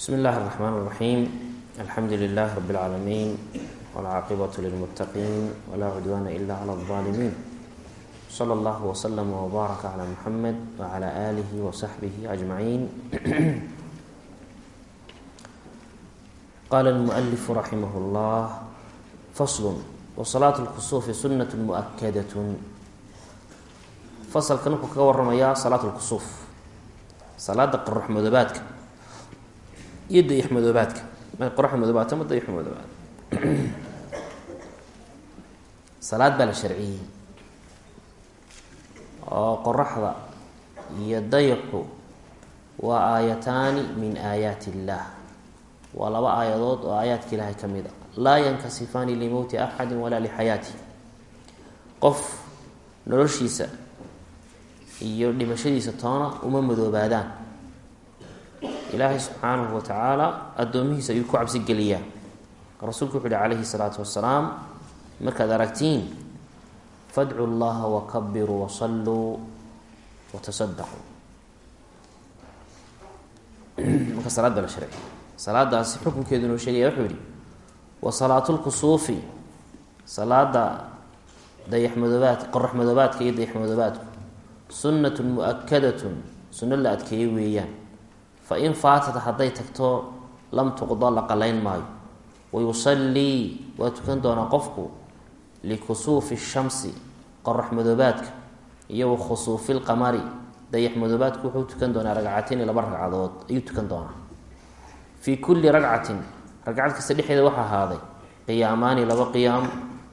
bsmi اllahi الرحmn الرaxيim alxamdu لlah rb اlcaalamiin wاlcaaqibaة lilmutaqiin wla cudwana ila clى الظaalimiin slى اllah wslm wbaaraka clى muxamed wclى alih wصaxbih aجmaciin qala اlmuأlif raximah اllah fasl wsalaaة اlkusufi sunaة muؤkadaة fasalkan wuxuu kaga waramayaa salaat اlkusuuf salaada qorax madoobaadka iyo dayax madoobaadka ma qorax madoobaata ma dayax madoobaad salaad baa la sharciyey oo qoraxda iyo dayaxu waa aayataani min aayaati illaah waa laba aayadood oo aayaadka ilaahay ka mid a laa yankasifaani limowti axadi walaa lixayaati qof noloshiisa iyo dhimashadiisa toona uma madoobaadaan ilaahay subxaanahu wa tacaala addoomihiisa ayuu ku cabsi geliyaa. Rasuulku wuxu uhi calayhi salaatu wasalaam markaad aragtiin fadcu llaha wakabiruu wasalluu watasadaquu marka salaad baa la sharci salaadaasi xukunkeedu inuu sheegaya wuxuu yihi wa salaatu lkusuufi salaada dayax madoobaad qorax madoobaadka iyo dayax madoobaadku sunnatun mu'akadatun sunno la adkeeyey weeyaan fa in faatat hadday tagto lam tuqda la qalayn maayo wayusallii waa tukan doonaa qofku likusuufi shamsi qorax madoobaadka iyo wakhusuufi lqamari dayax madoobaadku wuxuu tukan doonaa ragcatin laba ragcadood ayuu tukan doonaa fii kulli ragcatin ragcad kasta dhexeeda waxaa ahaaday qiyaamaani laba qiyaam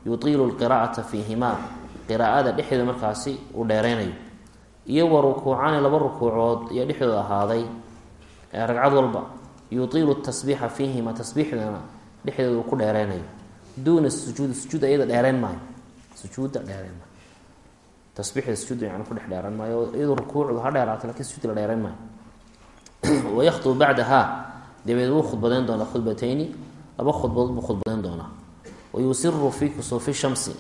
yutiilu lqiraa'ata fiihimaa qiraa'ada dhexeeda markaasi uu dheereynayo iyo wa rukuucaani laba rukuucood iyo dhexdooda ahaaday ragcad walba yutiilu tasbiixa fiihima tasbiixdana dhexdooda uu ku dheereynayo duuna sujuudi sujuud iyada dheereyn maayo. Sujuudda dheereyn maayo. Tasbiixda sujuudda yani ku dhex maayo iyadoo rukuucdu ha dheeraata laakiin sujuud la dheereyn maayo. Wayaktubu bacdaha dabeed wuu khudbadeyn doonaa khudbateyni laba khudbadood buu khudbadeyn doonaa. Wayusiru fii kusuufi shamsi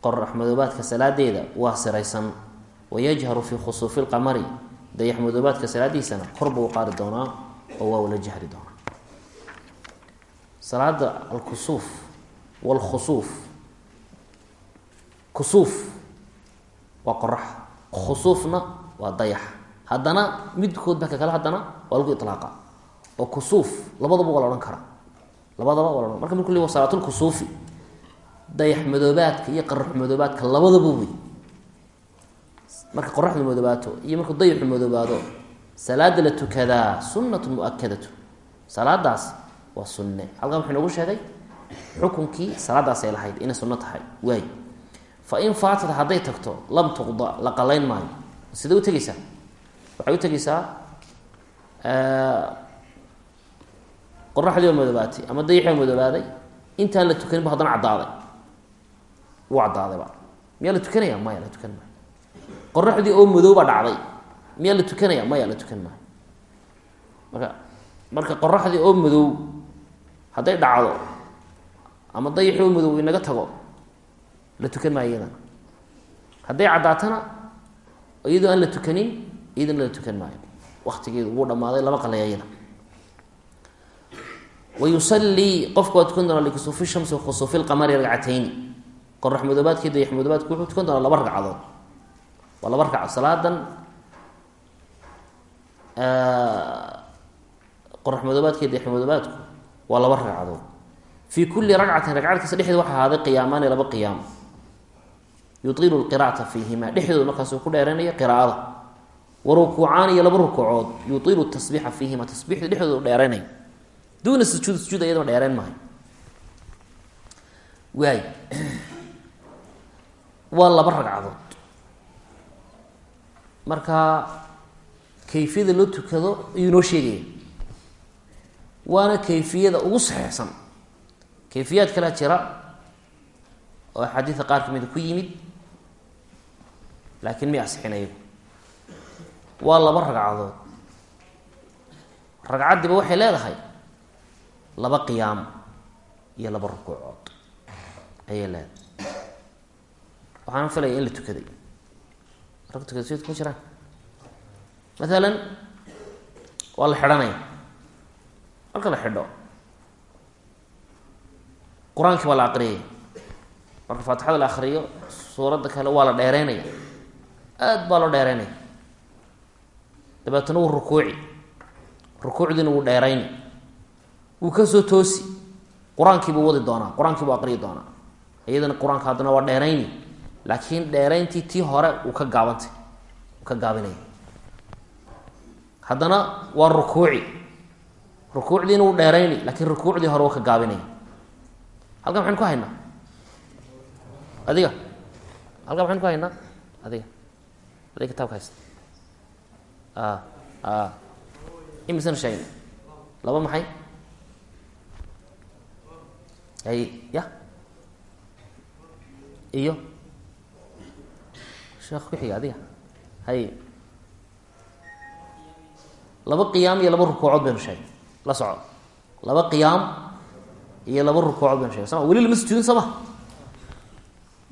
qorax madoobaadka salaadeeda waa siraysan. Wayajharu fii khusuufi lqamari dayax madoobaadka salaadiisana kor buu qaari doonaa oo waa ula jahri doonaa. Salaada alkusuuf wlkhusuuf kusuuf waa qorax khusuufna waa dayax. Haddana midkood baka kale haddana waa lagu ilaaqa oo kusuuf labadaba waa la odhan karaa. Labadaba waa la marka marku le salaatulkusuufi dayax madoobaadka iyo qorax madoobaadka labadaba wey marka qoraxdu madoobaato iyo markuu dayaxu madoobaado salaada la tukadaa sunnatu muakadatu salaadaas waa sunne. Halkan wuxuu inoogu sheegay xukunkii salaadaasay lahayd inay sunno tahay. Waay. Fa in faatat hadday tagto lam tuqda la qalayn maayo. Sidee u tegeysaa? Waxay u tegeysaa qoraxdii oo madoobaatay ama dayaxii oo madoobaaday intaan la tukanin bu haddana caddaaday. Wuu caddaadayba miyaa la tukanaya? Maya la tukan maayo qoraxdii oo madooba dhacday. Miyaa la tukanaya? Maya la tukan maayo marka marka qoraxdii oo madow hadday dhacdo ama dayaxii oo madow inaga tago la tukan maayo iyadana. Hadday caddaatana iyadoo aan la tukanin iyadana la tukan maayo waktigeedu wuu dhammaaday lama qalaya iyada wayusallii qofku waa tukan doonaa likusuufi shamsi wakhusuufi lqamari ragcatayni. Qorax madoobaadka iyo dayax madoobaadku wuxuu tukan doonaa laba ragcadood waa laba ragcadood salaadan. Qorax madoobaadka iyo dayax madoobaadku waa laba ragcadood. Fii kulli ragcatin ragcad kasta dhexdeed waxa ahaaday qiyaamaani laba qiyaam. Yutiilu lqiraata fiihima dhexdooda markaas ku dheereynaya qiraa'ada. Wa rukuucaani iyo laba rukuucood. Yutiilu tasbiixa fiihima tasbiixda dhexdooda dheereynaya duuna sujuud sujuud iyadoo dheereyn maayo waay. Waa laba ragcadood marka kayfiyada loo tukado ayuu inoo sheegaya. Waana kayfiyada ugu saxeixsan kayfiyaad kalea jira oo axaadiida qaar kamida ku yimid laakiin may asixin ayagu? Waa laba ragcadood. Ragcaddiba waxay leedahay laba qiyaam iyo laba rukuucood. Ayay leedahay. Waxaana filaya in la tukaday rag tukada si ku jiraan? Maalan waa la xidhanaya. Marka la xidho qur'aankii baa la aqriyaya marka faatixada la akriyo suuradda kale waa la dheereynaya aada baa loo dheereynaya dabeetana wuu rukuuci. Rukuucdiina wuu dheerayni. Wuu ka soo toosi. Qur'aankii buu wadi doonaa. Qur'aankii buu aqriyi doonaa. Iyadana qur'aanka haddana waa dheerayni laakiin dheerayntii tii hore uu ka gaabantay uu ka gaabinaya haddana waa rukuuci. Rukuucdiina wuu dheerayni laakiin rukuucdii hore waa ka gaabinaya halkan maxaynu ku haynaa? Adiga. Halkan maxaynu ku haynaa? Adiga. Adiga kitaabka haysta a a imisan sheegna laba maxay? Hay ya. Iyo sheekh ku adiga hay. Laba qiyaam iyo laba rukuucood baynu sheegay. La soco. Laba qiyaam iyo laba rukuucood baynu shegay soma weli lama sujuudin soo ma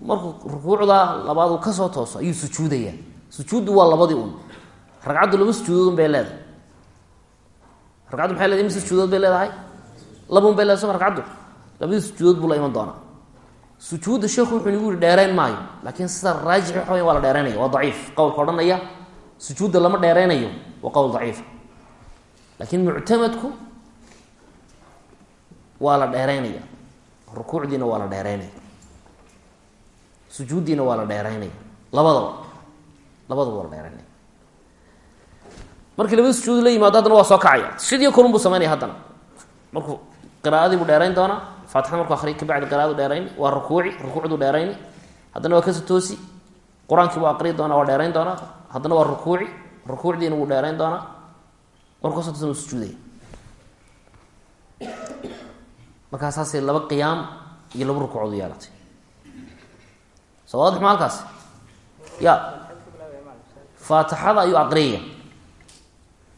markuu rukuucda labaad uu ka soo tooso ayuu sujuudaya sujuuddu waa labadii un ragcaddu laba sujuudood bay leedahay. Ragcaddu maxay leedahay? Imise sujuudood bay leedahay? Labaun bay leedahay soma ragcaddu. Labadii sujuudood buu la iman doonaa sujuudda sheekhu wuxuu nagu yihi dheereyn maayo laakiin sida raajix waxa weya waa la dheereynaya waa daciif. Qowlka odhanaya sujuudda lama dheereynayo waa qowl daciifa laakiin muctamadku waa la dheereynaya rukuucdiina waa la dheereynaya sujuuddiina waa la dheereynaya labadaba labadaba waa la dheereynaya markii labada sujuud la yimaado haddana waa soo kacaya. Sidii kalun buu sameynaya haddana. Markuu qiraaadii buu dheerayn doonaa faatixada markuu akriy kabacdi qiraadu dheerayn waa rukuuci rukuucdu dheerayni haddana waa ka soo toosi. Qur'aankii buu aqriyi doonaa waa dheerayn doonaa. Haddana waa rukuuci rukuucdiina wuu dheerayn doonaa. Markuu ka soo toosi wuu sujuudaya markaa saasay laba qiyaam iyo laba rukuucood yeelatay soo waadix ma ya faatixada ayuu aqriyaya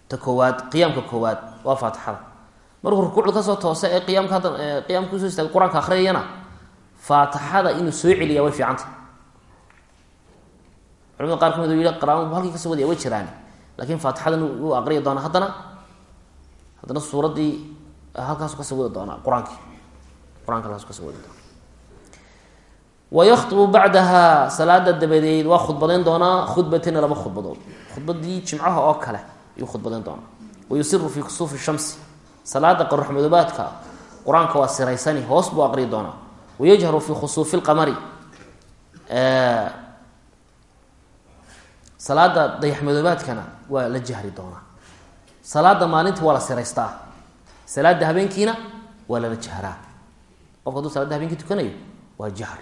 ta koowaad qiyaamka koowaad waa faatixada markuu rukuucda ka soo toosa ee qiyaamka hadda qiyaamka u soo istaagay qur'aanka akhriyayana faatixada inuu soo celiya way fiicanta culamada qaar ka mid yihi qaraama bu halkii ka soo wadaya way jiraan. Laakiin faatixadan wuu aqriyi doonaa haddana haddana suuraddii halkaasu ka soo wadi doonaa qur'aanki halkaasu ka soo wadi doona. Wayaktubu bacdaha salaada dabadeed waa khudbadeyn doonaa khudbatina laba khudbadood. Khudbadii jimcaha oo kale ayuu khudbadeyn doonaa wayusiru fii salaada qoraxmadoobaadka qur'aanka waa siraysani hoos buu aqriyi doonaa. Wayajharu fii khusuufi lqamari salaada dayaxmadoobaadkana waa la jahri doonaa. Salaada maalintii waa la siraystaa. Salaada habeenkiina waa lala jahraa. Qofka haduu salaada habeenkii tukanayo waa jahr.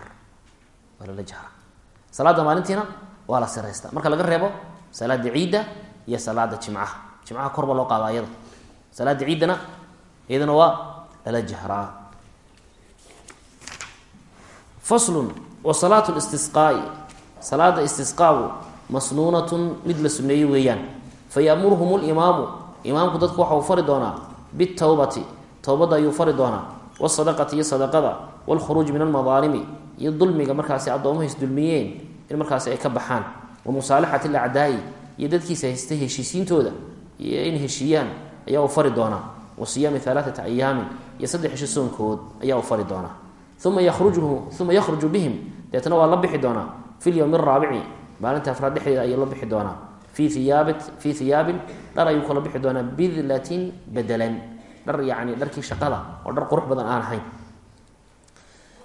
Waa lala jahraa. Salaada maalintiina waa la siraystaa. Marka laga reebo salaada ciidda iyo salaada jimcaha. Jimcaha korba loo qaada ayada salaada ciiddana iyadana waa lala jahraa. Faslun wa salaatu listisqaai salaada istisqaagu masnuunatun mid la suneeyey weeyaan. Fayamuruhum limaamu imaamku dadku waxa uu fari doonaa bitowbati towbadda ayuu fari doonaa. Wasadaqati iyo sadaqada. Walkhuruuj min almadaalimi iyo dulmiga markaasi addoomuhu isdulmiyeen in markaasi ay ka baxaan. Wa musaalixati alacdaa'i. Iyo dadkiisa haystay heshiisiintooda. Iyo in heshiiyaan ayaa fari doonaa wa siyaami alaaata ayaamin iyo saddex cisho soonkood ayaa uu fari doonaa uma yaruju uma yakhruju bihim deetna waa la bixi doonaa fi lyowmi araabici maalinta afraad dhexdeeda ayuu la bixi doonaa fii iyaab fii hiyaabin dhar ayuu kala bixi doonaa bidlatin bedelan dhar yani dharkii shaqada oo dhar qurux badan aan ahayn.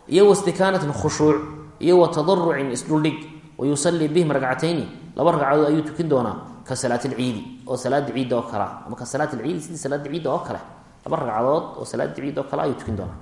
Iyo wastikaanatin khushuuc iyo wa tadarucin isdhuldhig wa yusalii bihim ragcatayni laba ragcadood ayuu tukin doonaa ka salaat lciidi oo salaada ciidda oo kalea ama ka salaat lciidi sidii salaada ciidda oo kale laba ragcadood oo salaada ciidda oo kale ayuu tukin doonaa.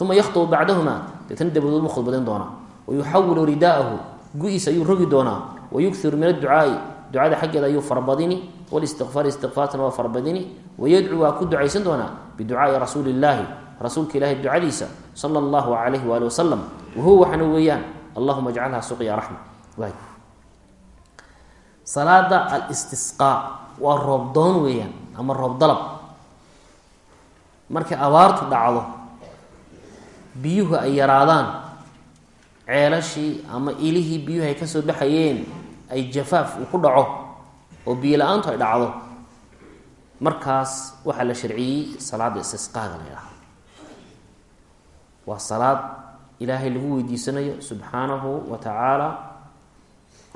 Uma yakhtubu bacdahuma deetna dabadood khudbadayn doonaa. Wa yuxawilu ridaahu gu-iisa ayuu rogi doonaa. Wa yukthiru min adducaai ducada xaggeeda ayuu farabadini walistiqfaari istiqfaartana waa farabadini wayadcuu waa ku ducaysan doonaa biducaai rasuuli illaahi rasuulka ilaahi ducadiisa sala allahu calayhi waali wasalam wahuwa waxaana weeyaan allahuma ajcalha suqya raxma salaada alistisqaa waa roob doon weeyaan ama roob dalab. Markay abaartu dhacdo biyuhu ay yaraadaan ceelashii ama ilihii biyuhu ay ka soo baxayeen ay jafaaf uu ku dhaco oo biyo la'aantu ay dhacdo markaas waxaa la sharciyey salaada istisqaaga la ydhaha waa salaad ilaahay lagu weydiisanayo subxaanahu wa tacaala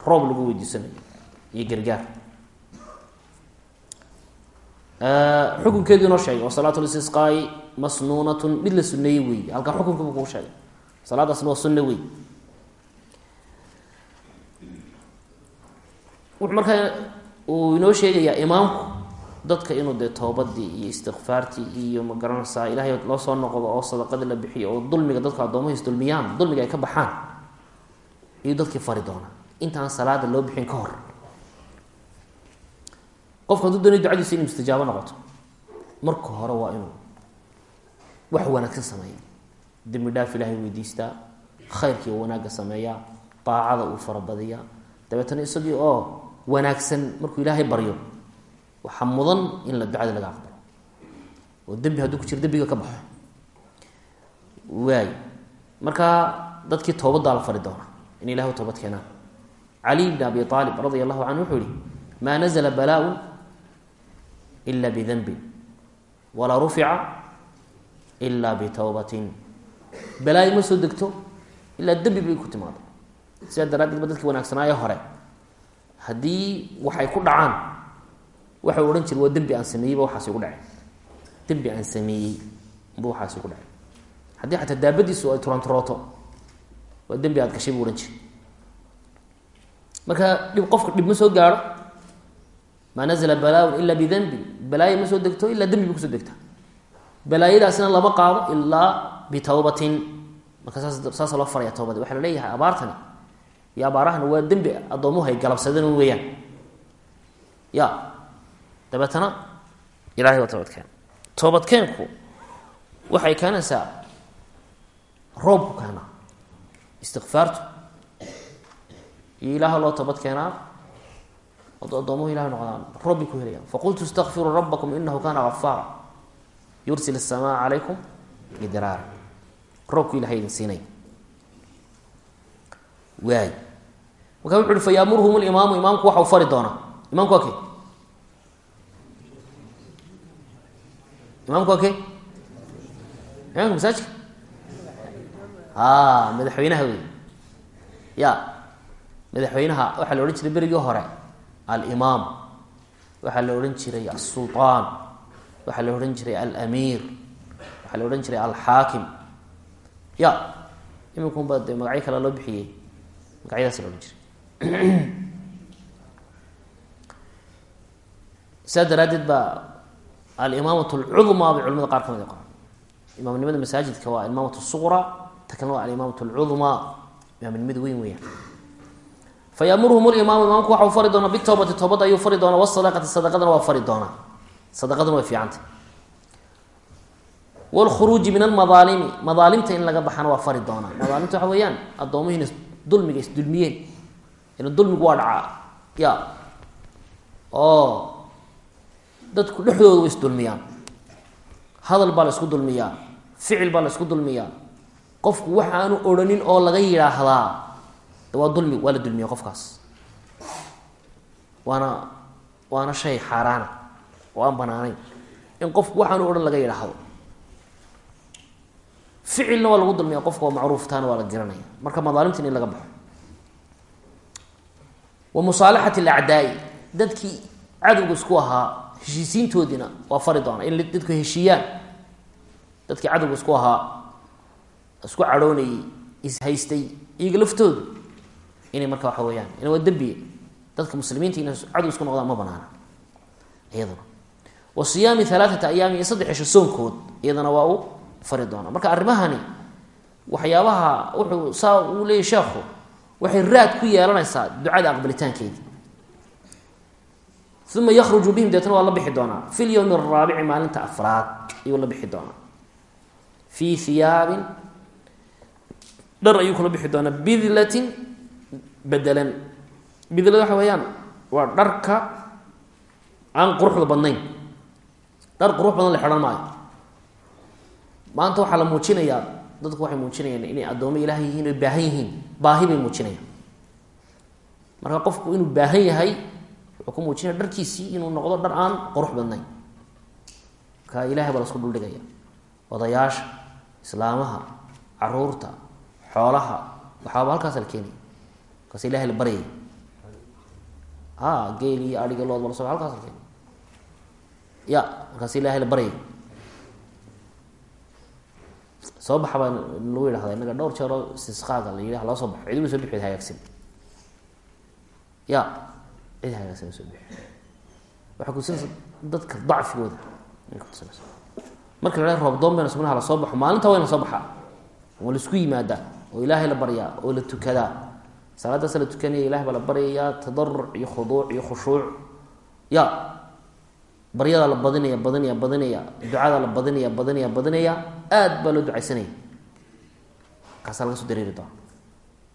roob lagu weydiisanayo iyo gargaar. Xukunkeedu inoo sheegay wa salaat listisqaai masnuunatun mid la suneeyey wey halkaa xukunkiibu kuu sheegay salaadaasna waa sunne wey wuxuu markaa uu inoo sheegayaa imaamku dadka inuu dee toobadii iyo istikfaartii iyo ma garanaysaa ilaahay loo soo noqdo oo sadaqadii la bixiyo oo dulmiga dadku addoomahiis dulmiyaan dulmiga ay ka baxaan iyo dadkii fari doona intaan salaada loo bixin ka hor qofku hadduu doonay ducadiisa inay mustajaabo noqoto marka hore waa inuu wax wanaagsan sameeya dembi dhaaf ilaahay weydiistaa khayrkii oo wanaagga sameeyaa daacada uu farabadiyaa dabeetana isagii oo wanaagsan markuu ilaahay baryo waxaa mudan in la ducada laga aqbalo. Oo dembi hadduu ku jiro dembiga ka baxo. Waay. Markaa dadkii towbaddaa la fari doona in ilahay u toobad keenaan. Cali bn abi aalib radia allahu canhu wuxuu yihi maa nazla balaaun ila bidanbin walaa rufica ila bitowbatin balaayo ma soo degto ilaa dembi bay ku timaado sidaa daraaddeed ba dadkii wanaagsanaaye hore haddii waxay ku dhacaan waxau odhan jire waa dembi aan sameeyeyba waxaas igu dhacay dembi aan sameeyey ba waxaas igu dhacay haddii xataa daabadiisu ay turanturooto waa dembi aad gashay bu odhan jire marka dhib qofka dhib ma soo gaaro maa nazla balaaun ila bidanbin balaayo ma soo degto ilaa dembi bay ku soo degta balaayadaasina lama qaado ilaa bitawbatin marka saas saasa loo faraya towbadi waxaa la leeyahay abaartani iyo abaarahana waa dembi addoomuhu ay galabsadeen weeyaan ya dabeetana ilahay waa toobadkeen toobadkeenku waxay keenaysaa roobku keenaa istikfaartu iyo ilaaha loo toobad keenaa addoomuhu ilahay noqdaan bay ku helayaan faqultu istakfiruu rabakum inahu kana gafaara yursil asamaa calaykum midraara roobku ilahay idin siinay waay markaa wuxu uhi fa yaamurhum limaamu imaamku waxau fari doonaa imamku waa imaamku waa ke imaamka masaajidka a madaxweynaha wey ya madaxweynaha waxaa la odhan jiray berigii hore alimaam waxaa la odhan jiray asulطaan waxaa la odhan jiray alamiir waxaa la odhan jiray alxaakim ya iminkunba dee magacyo kale loo bixiyey. Magacyadaas la odhan jiray. Sidaa daraaddeed baa alimaamat alcudmaa bay culamada qaar ka mid qoran imaamnimada masaajidka waa alimaamat suqra ta kalena waa alimaamat alcudmaa imaamnimada weyn weeyaan fayamurhum limaamu imaamku waxau fari doonaa bitowbati toobadda ayuu fari doonaa wasadaqati sadaqadana waa fari doonaa sadaqaduna way fiicanta wlkhuruuji min almadaalimi madaalimta in laga baxana waa fari doonaa madaalimta waxa weeyaan addoomihiina dulmiga isdulmiyeen ina dulmigu waa dhacaa ya oo dadku dhexdooda way isdulmiyaan hadal baa la isku dulmiyaa ficil baa la isku dulmiyaa qofku waxa aanu odhanin oo laga yidhaahdaa waa dulmi waa la dulmiya qofkaas. Waana waana shay xaaraana oo aan banaanayn. In qofku waxaanu odhan laga yidhaahdo ficilna waa lagu dulmiya qofka waa macruuf taana waa la garanaya marka madaalimtin in laga baxo. Wa musaalixat alacdaai dadkii cadowga isku ahaa heshiisiintoodiina waa fari doona in dadku heshiiyaan dadkii cadowga isku ahaa isku cadhoonayey ishaystay iyaga laftoodu inay marka waxa weeyaan. In waa dembiye dadka muslimiinta inay cadow isku noqdaan ma banaana. Iyaduna wa siyaami alaaata ayaami iyo saddex cisho soonkood iyadana waa uu fari doona marka arrimahani waxyaabaha wuxuu saa uu leeyahy sheekhu waxay raad ku yeelanaysaa ducada aqbalitaankeedii. Uma yakhruju bihim deetna waa la bixi doonaa. Fi lyowmi araabici maalinta afraad ayuu la bixi doonaa. Fii hiyaabin dhar ayuu kula bixi doonaa. Bidlatin bedelan bidlada waxa weeyaan waa dharka aan quruxda badnayn. Dhar qurux badan la xidhan maayo. Maanta waxaa la muujinayaa dadku waxay muujinayaan inay addoomo ilaah yihiin oy baahan yihiin. Baahi bay muujinayaan. Marka qofku inuu baahan yahay wuxuu ku muujinaya dharkiisii inuu noqdo dhar aan qurux badnayn. Marka ilahay baa lasku dhuldhigaya odayaasha islaamaha carruurta xoolaha waxaaba halkaasa la keenaya markaas ilahay la baryaya a geel iyo adhiga lood bala so halkaas keenaya ya markaas ilahay la baryaya soo baxa baa lagu yidhahda inaga dhowr jeeroo istisqaaga la yidhi loo soo baxo. Cid ula soo bixi hagaagsan ya cid hagaagsan soo bixi. Waxay kutusinaysa dadka dacfigooda ay kutusinaysa marka la haha roobdoon bayna subnaha la soo baxo maalinta wayna soo baxaa oo la isku yimaadaa oo ilaahay la baryaa oo la tukadaa salaadaasa la tukanaya ilahay baa la baryayaa tadaruc iyo khuduuc iyo khushuuc. Ya baryadaa la badinaya badinaya badinaya ducadaa la badinaya badinaya badinaya aad baa loo ducaysanaya. Kaasaa laga soo dareeri doona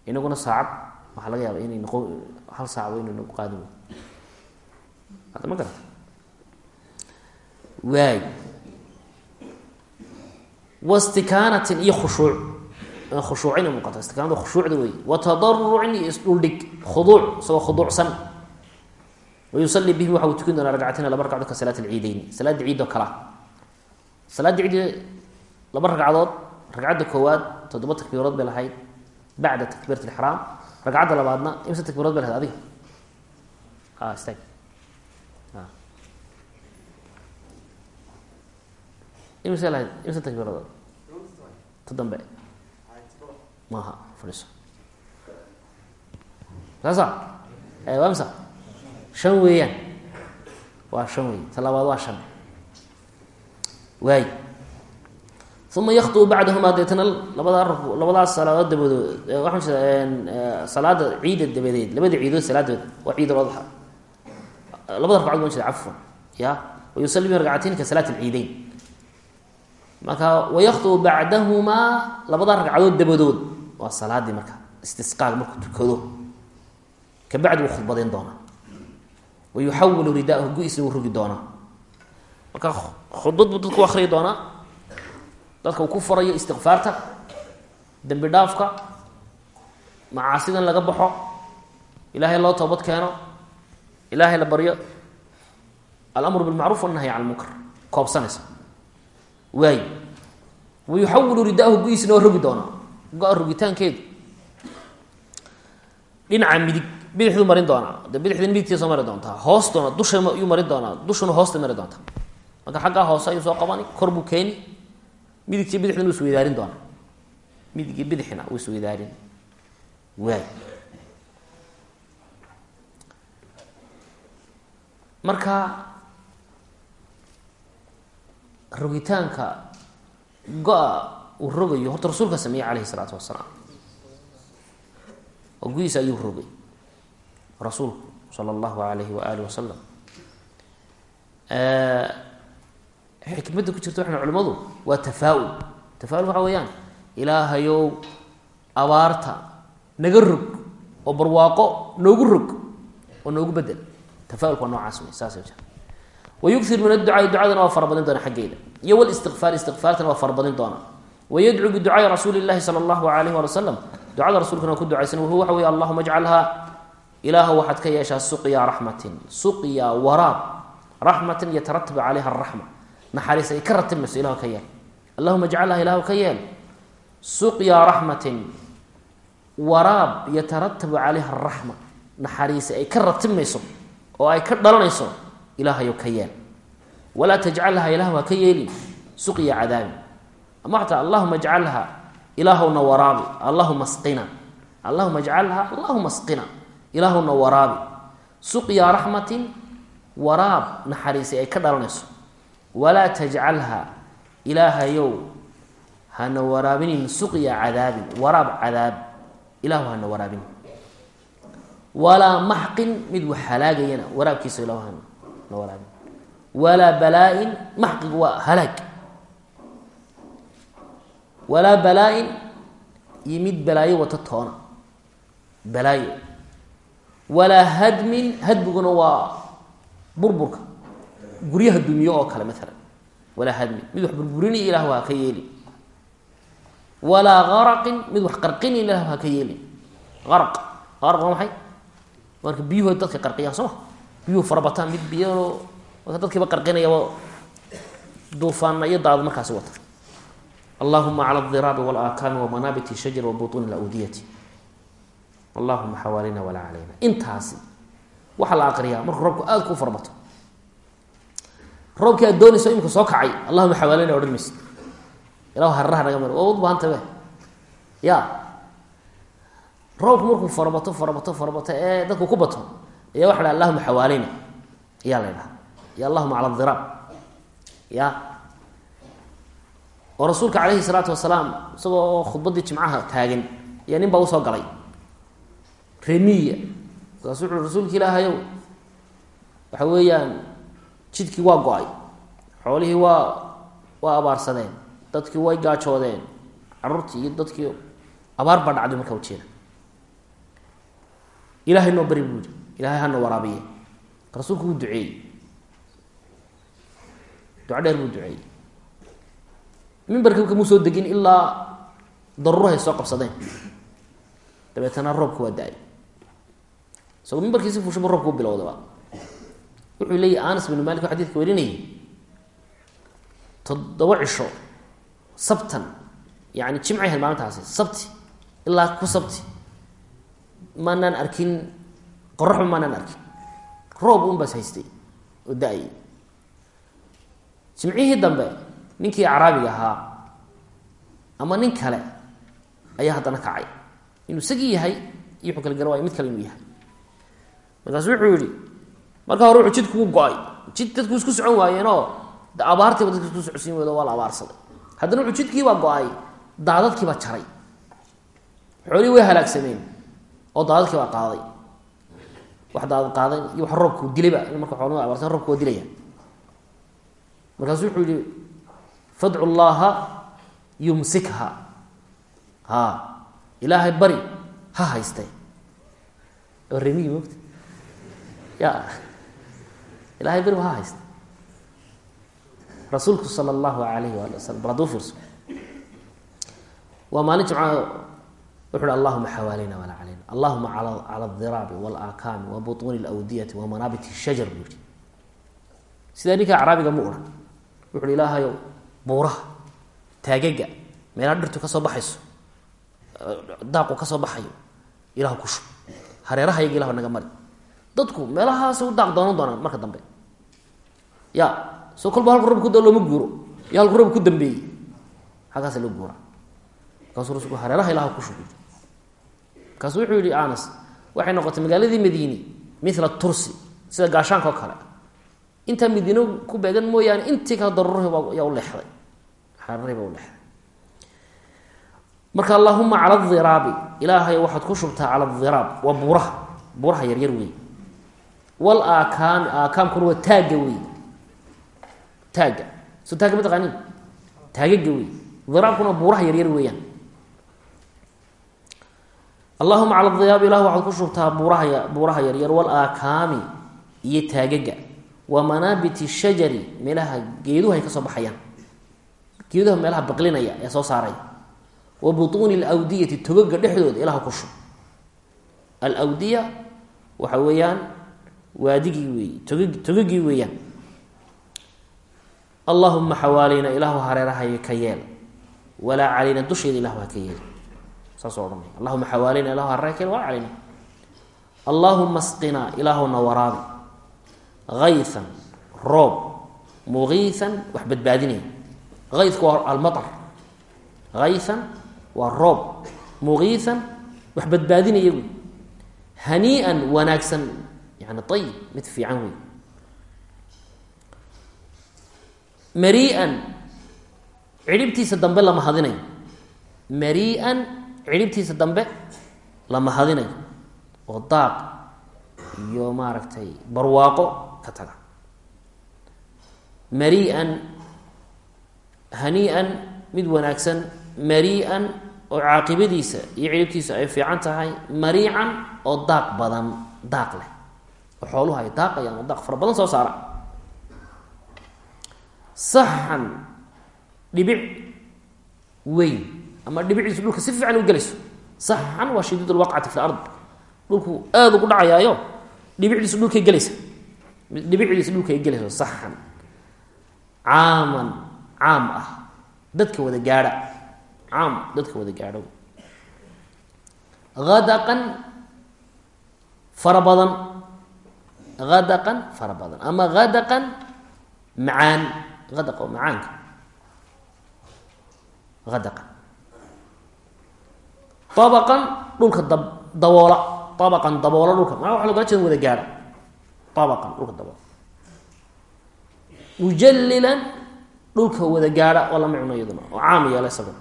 inaguna saacad waxaa laga yaaba inay noqo hal saac inay nagu qaadi wey hadda ma garata? Waay. Wastikaanatin iyo khushuuc khushuucina muuqata istikaanada khushuucda wey wa tadarucin iyo isdhuldhig khuduuc isagoo khuduucsan wayusali bihim waxa uu tukan doonaa ragcatina laba ragcadood ka salaat alciideyn salaada ciid oo kalea salaada ciid laba ragcadood ragcadda koowaad toddoba takbiirood bay lahayd bacda takbiirat lixraam ragcadda labaadna imse takbiirood bay lahayd adiga? A istag imise lahayd imse takbiiradood ta dambe maaha fadhiiso saasa waa imsa shan weeyaan waa shan wey ta waa shan waay uma yaktuu bacdahuma deetana labadaa r labadaas salaadood dabadood waxaan jeeda salaada ciida dabadeed labada ciidood salaadood waa ciid labada ragcadood waan jeeda cafwan ya wayusalli ragcatain ka salaat alciideyn marka wayaktuu bacdahumaa labada ragcadood dabadood waa salaadii marka istisqaaga markuu tukado. Kabacdi wuu khudbadeyn doonaa. Wayuxawilu ridaahu gu-isna wuu rogi doonaa. Marka khudbad buu dadku akriyi doonaa. Dadka uu ku farayo istikfaarta dembi dhaafka macaasidan laga baxo ilaahay loo toobad keeno ilaahay la baryo alamru bilmacruuf wanahyi can lmunkar koobsanaysa. Waay. Wayuxawilu ridaahu gu-isna waa rogi doonaa go-a rogitaankeedu dhinaca midig bidixduu marin doonaa. De bidixda midigtiisa mari doontaa. Hoostuna dusha yuu marin doonaa. Dushuna hoosta mari doontaa. Marka xaggaa hoose ayuu soo qabani kor buu keeni. Midigti bidixdana wuu isweydaarin doonaa. Midigii bidixna wuu isweydaarin waay. Marka rogitaanka go-a uu rogayo horta rasuulka sameeyey calayhi isalaatu wasalaam. Oo ayuu rogay. Rasuulku sala allahu alayhi wa wasalam xikmadda ku jirta waxan culimadu waa tafaa-ul. Tafaa-ul weeyaan ilaahayow abaarta naga rog oo barwaaqo noogu rog oo noogu bedel. Tafaa-ulka waa noocaas wey saas jir wayugir min adducaai ducadana waa farabadin doona xaggeeda. Iyo wlstiqfaar istiqfaartana waa farabadin doona wayadcuu biducaai rasuuli llahi sala allahu alayh wali wasalam ducada rasuulkana waa ku ducaysan wahu waxa wey allahuma ajcalha ilaahu waxaad ka yeeshaa suqya raxmatin suqya waraab raxmatin yatarataba calayha araxma naxariis ay ka ratibmayso ilahu ka yeel allahuma ajcalha ilaahu ka yeel suqya raxmatin waraab yataratabu calayha araxma naxariisi ay ka ratibmayso oo ay ka dhalanayso ilaahayo ka yeel walaa ilahu ama xataa allahuma ajcalha ilaahwna waraabi allahuma sqina allahuma ajcalha allahuma sqina ilaahuna waraabi suqya raxmatin waraab naxariisi ay ka dhalanayso. Walaa tajcalha ilaahayow hana waraabinin suqya cadaabin waraab cadaab ilaahu hana waraabinin walaa mid wax halaagayana waraabkiisa ilahu hana waraabin walaa balaa-in waa halaag walaa balaa-in iyo mid balaayo wata toona. Balaayo. Walaa hadmin hadmiguna waa burburka. Guryaha dumiyo oo kale maalan walaa hadmin. Mid wax burburinaya ilahu ha ka yeelin walaa qaraqin mid wax qarqinaya ilahu ha ka yeelin araq araq waa maxay? Marka biyuhu dadka qarqiyaan soo biyuhu farabataan mid biyo dadkiiba qarqinayaba duufaanna iyo markaasi wata allahuma cala aldiraabi walaakaami wamanaabiti shajar wabutuuni lawdiyati allahuma xawaalina walaa calayna intaasi waxaa la aqriyaa markuu roobku aada kuu farbato roobkii aad doonayso imika soo kacay allahuma xawaalina odhan maysid. Ilahu hararaha naga mar waa ud ya. Roobku markuu farabato farabato farabato ee dadku ku bato ayaa waxa dha allahuma xawaalina. Ayaa la ydhaha iyo allahuma cala diraab ya oo rasuulka calayhi salaatu wasalaam isagoo khudbaddii jimcaha taagan ayaa nin baa u soo galay. Remiya markaasu wuxu rasuulka ilaahayow waxa weeyaan jidkii waa go'ay xoolihii waa waa abaarsadeen dadkii way gaajoodeen caruurtii iyo dadkii abaar baa dhacday markaa ujeeda ilahay noo bari buu yihi ilahay hana waraabiye. Rasuulku wuu duceeyey. Duco dheer buu duceeyey mimbarka kamuu soo degin ilaa daruurahay soo qabsadeen. Dabeetana roobku waa da'ay. Isagoo mimbarkiisi fuushaba roobku u bilowdaba. Wuxuu leeyahy anas binu malik oo xadidka warinayay toddoba cisho sabtan yani jimcay ahayd maalintaasi sabti ilaa ku sabti. Maanaan arkin qoraxba maanaan arkin. Roob un baas haystay oo da'ayay. Jimcihii dambe ninkii acraabiga ahaa ama nin kale ayaa haddana kacay. Inuu isagii yahay iyo wuxuu kala gara waaya mid kale inuu yahay. Markaasu wuxuu yihi marka hore wuxuu jidku u go'ay. Jid isku socon waayeenoo abaartiiba dadku isku socodsiin weydo waa la abaarsaday. Haddana wuxuu jidkiibaa go'ay daadadkiibaa jaray. Xoolihii way halaagsameen oo daadadkii baa qaaday. Wax daadad qaaday iyo wax roobku dilayba marka xoolaa abaarsan robku waa dilaya. Markaasu wuxuu yihi fadcu llaha yumsikha. Ha ilaahay bari ha hayste oo remigi ya. Ilahay beri ha hayste rasuulku sala allahu alayhi waali wasalam bal fiirso waa maalin jimca wuxu uhi allahuma xawaalina walaa calayna allahuma cala aldiraabi walaakaami wa butuuni lawdiyati wa manaabit shajar buu yihi sidaa ninka acraabiga mu odhan wuxu uhi ilaahayow buuraha taagaga meelaa dhirtu ka soo baxayso daaqu ka soo baxayo ilahu ku shub hareeraha yaga ilahu naga mari. Dadku meelahaas u daaq doonan doonaan marka dambe. Ya soo kolba halku rab ku da looma guuro. Iyo halku rab ku dambeeyey. Halkaasa loo guuraa. Markaasuu rasulku hareeraha ilaha ku shub markaasu wuxuu yihi anas waxay noqotay magaaladii madiini mila tursi sida gaashaanka kale intaa madiino ku beegan mooyaane intii kale daruurhi yaa u leexday. Hareerahi baa u leexday. Marka allahuma cala diraabi ilaahay waxaad ku shubtaa cala diraab waa buuraha. Buuraha yaryar wey wal aakaami aakaamkuna waa taagga wey taagga soo taagga ma taqaanin taagaga wey diraabkuna buuraha yaryar weeyaan. Allahuma cala diraabi ilah waxaad ku shubtaa buuraha buuraha yaryar wal aakaami iyo taagaga wa manaabiti shajari meelaha geeduhu ay ka soo baxayaan. Geeduha meelaha baqlinaya ee soo saaraya wa butuuni alawdiyati togaga dhexdooda ilaha ku shub alawdiya waxa weeyaan waadigii weeye tog weeyaan. Allahuma xawaaleyna ilaahu hareerahay ka yeel. Walaa calayna dusheeda ilahu ha ka yeel. Saasoo ilahu hareeraha ka yeel walaa calayna allahuma sqinaa ilaahuna waraabi haytan roob mugiian wax badbaadinaya ayku waa almaar haytan waa roob mugiian wax badbaadinaya wy hanii'an wanaagsan yani ayib mid fiican wey marii'an cidhibtiisa dambe lama hadinayo marii'an cidhibtiisa dambe lama hadinayo oo daaq iyo maaragtay barwaaqo ka taga marii'an hanii'an mid wanaagsan marii'an oo caaqibadiisa iyo cidhibtiisa ay fiican tahay mariican oo daaq badan daaq leh. Oo xooluhu ay daaqayaan oo daaq fara badan soo saara. Saxan dhibic weyn ama dhibiciisu dhulka si fiican u gelayso saxan waa shadiid lwaqcati fi lard dhulku aada ugu dhacayaayo dhibicdiisu dhulkay gelaysa dhibicdiisu dhulkay gelayso saxan caaman caam ah. Dadka wada gaadha. Caam dadka wada gaadho hadaqan fara badan. Hadaqan fara badan. Ama hadaqan macaan. Hadaq oo macaanka. Hadaqan abaqan dhulka dab daboola. Abaqan daboola dhulka. Maa waa logala jeeda wada gaadha abaqan dhulka daboola mujallilan dhulka wada gaadha waa la micno iyaduna oo caam yeela isago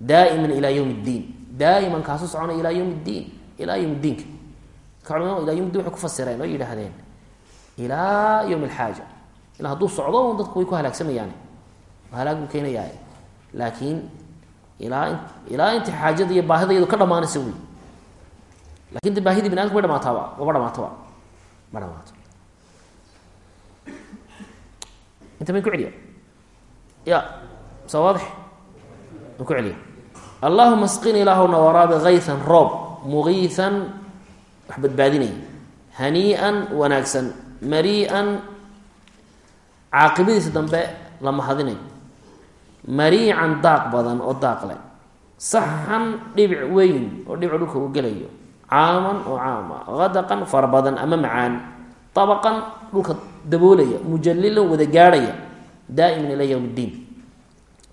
daa'iman ilaa yowm ddiin daa'iman kaasu soconay ilaa yowm ddiin ilaa yowm ddiinka marka culamadu ilaa yowm din waxay ku fasireen oo yidhaahdeen ilaa yowm alxaaja ilaa hadduu socdo dadku way ku halaagsamayaan halaag buu keenayaa laakiin ilaa ilaa inta xaajada iyo baahida iyadu ka dhamaanaysa wey laakiin de baahidii bini adamka ma dhamaato inta mayn ku celiya ya sa waadix. Man ku celiya allahuma asqini ilaahwna waraabi kaytan roob mugiitan wax badbaadinaya hanii'an wanaagsan marii'an caaqibadiisa dambe la mahadinayo mariican daaq badan oo daaq leh. Saxan dhibic weyn oo dhibic dhulka uu gelayo caaman oo caama hadaqan fara ama macaan abaqan dhulka daboolaya mujalilan wada gaadhaya daa'iman ilaa yowm ddiin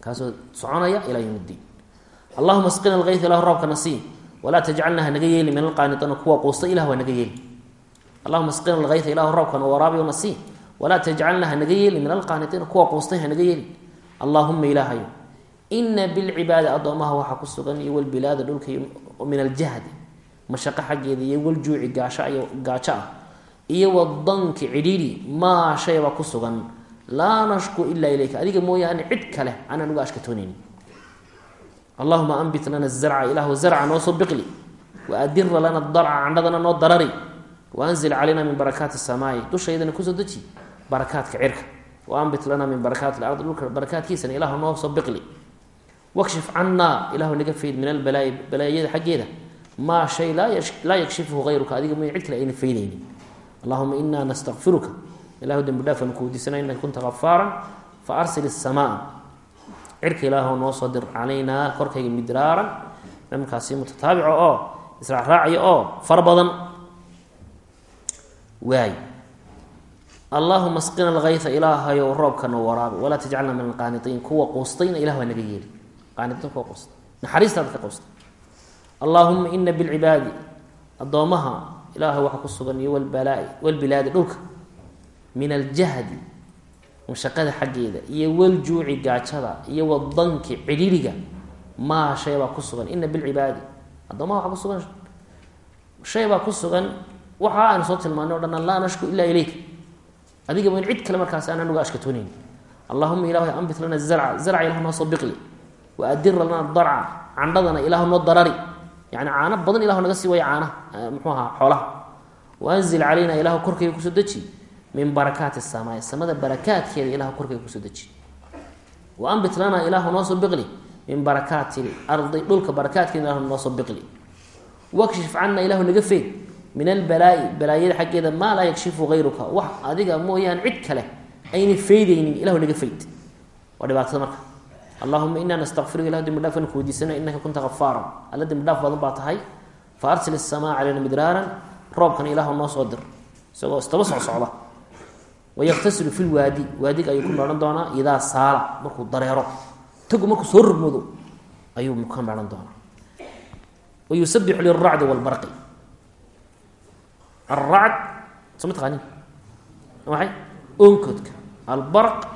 kaasoo soconaya ilaa yowm ddiin allahuma asqina alkayt ilahu roobkana sii walaa tajcalna hanaga yeeli min alqaanitina kuwa quusta ilah waa naga yeeli allahuma asqina alkayta ilahu roobkana waraabiona sii walaa tajcalna hanaga yeeli min alqaanitina kuwa quustay hanaga yeeli allahuma ilaahayo ina bilcibaadi addoomaha waxaa ku sugan iyo walbilaada dhulka min aljahdi mashaqo xaggeeda iyo waljuuci gaajo ah iyo wadanki cidhiidhi maa shaybaa ku sugan. Laa nashku ilaa ilayka. Adiga mooyaane cid kale aanaan uga ashkatoonayni allahuma ambit lana zarca ilaahu zarca noo soo biqli. Waadira lana darca candhadana noo darari. Waanzil calayna min barakaati samaai. Dushaydana ku soo deji barakaadka cirka. Waambit lana min barakaati lardi dhulka barakaadkiisana ilahu noo soo biqli. Wakshif cannaa ilahu naga fayd min albalaai balaayada xaggeeda maa shay laa yakshifuhu hayruka adiga mooya cid kale ayna faydaynin allahuma inaa nastakfiruka ilahu dembi dhaafan kuwdiisana inaka kunta afaaran fa arsil isamaa cirka ilaahu noo soo dir calaynaa korkayga midraaran markaasi mutataabico oo israacraacaya oo fara badan waay allahuma asqina alkayta ilaahayow roobkana waraabi walaa tajcalna min alqaanitiin kuwa quustayna ilah waa naga yeeli qaanitiin kuwa quusta naxariistaada ka quusta allaahuma ina bilcibaadi addoomaha ilaahay waxa ku sugan iyo walbalaai walbilaadi dhulka min aljahdi mashaqada xaggeeda iyo waljuuci gaajada iyo wadanki cidhiriga maa shaybaa ku sugan. Ina bilcibaadi addoomaha waxaa ku sugan shaybaa ku sugan. Waxa aynu soo tilmaanay o dhan laa nashku ilaa ilayka adiga ma in cid kale markaas aanan uga ashkatoonayn allahuma ilaah ambit lana zarca zarca ilah noo soo biqli. Wa adira lana darca candhadana ilaahu noo darari yani caano badan ilahu naga sii waya caanaha muxuu ahaa xoolaha. Waanzil calayna ilahu korkayga ku soo deji min barakaati samaai samada barakaadkeeda ilahu korkayga ku soo deji. Wa ambit lana ilaahu noo soo biqli min barakaati lardi dhulka barakaadkeeda ilahu noo soo biqli. Wakshif cana ilahu naga feed min albalaai balaayada xaggeeda maa laa yakshifu hayruka wax adiga mooyaan cid kale ayna faydaynin ilahu naga fayd waa dhibaatada marka allahuma inaa nastakfiruka ilah dembi dhaafan ku weydiisana inaka kunta afaaran alla dembi dhaaf badan baa tahay. Fa arsil isamaa calayna midraaran. Roobkana ilaahu noo soo dir. Isagoo istaba soc socda. Wayaktasilu fi lwaadi waadiga ayuu ku meedhan doonaa. Idaa saala markuu dareero. Tagu markuu soo rogmado ayuu ka meedhan doonaa. Wayusabixu liracdi walbarqi. Alracd soo ma taqaanin maxay? Onkodka albarq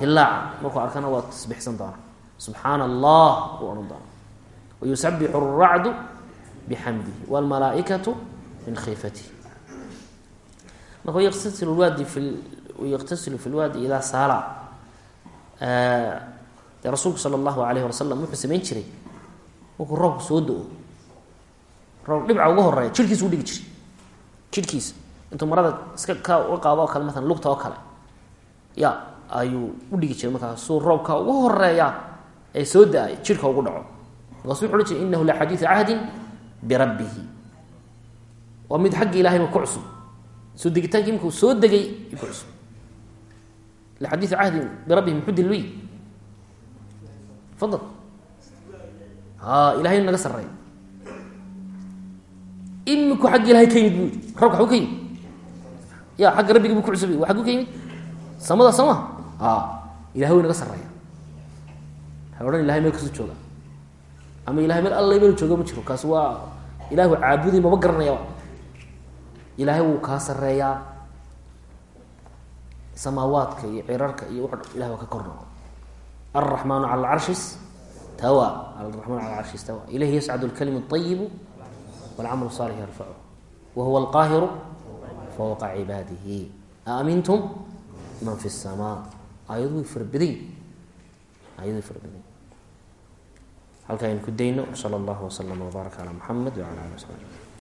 hilaaca markuu arkana waa tasbixsan doonaa subxaana allah uu odhan doonaa wayusabixu alracdu bixamdihi wاlmalaaئikatu min khiifatihi marka yaqtasil lwaadi fi yaktasilu fi lwaadi idaa saala dee rasuulku sala allahu alayhi wasalam wuxuu samayn jiray. Markuu roobku soo do-o roob dhibca uga horreeya jirhkiisa u dhigi jiray. Jirhkiisa intuu marada iska ka qaado oo kale maalan lugta oo kale. Ya ayuu u dhigi jiray markaasuu roobka ugu horreeya ee soo da'ay jirhka ugu dhaco. Markaasu wuxu ohan jiray inahu la xadiidu cahdin birabbihi waa mid xagga ilahayba ku cusub. Soo degitaankii markuu soo degay ku cusub. Lixadiidi cahdi birabbihim muxuu dilluy fadal. Ha ilahay naga sareey iminku xagga ilahay ka yimid bu yidhi. Rabka xaguu ka yimid? Ya xagga rabbigii bu ku cusubay wa xaguu ka yimid? Samada sama. a ilahay way naga sareeya ha odhan ilahay meel kasu jooga ama ilahay meel alla meel jooga ma jiro kaasi waa ilaahu caabudi mama garanayaba ilaahay wuu kaa sareeyaa samaawaadka iyo cirarka iyo wa ilahi waa ka kor alraxmaanu cala alcarshis tawa alraxmaan cala carshis tawa ilayhi yascad lkalimu اayibu walcamal saalix yarfacuh wa alqaahiru fowqa cibaadihi aamintum man fi اsamaa aayadu way fara badan aayadu way fara badan halkaa aynu ku dayno sala allahu waslama wbaaraka calaa muxamed wacala ali w